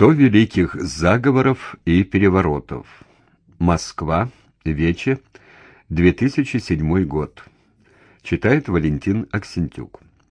Сто великих заговоров и переворотов. Москва. Вече. 2007 год. Читает Валентин Аксентюк.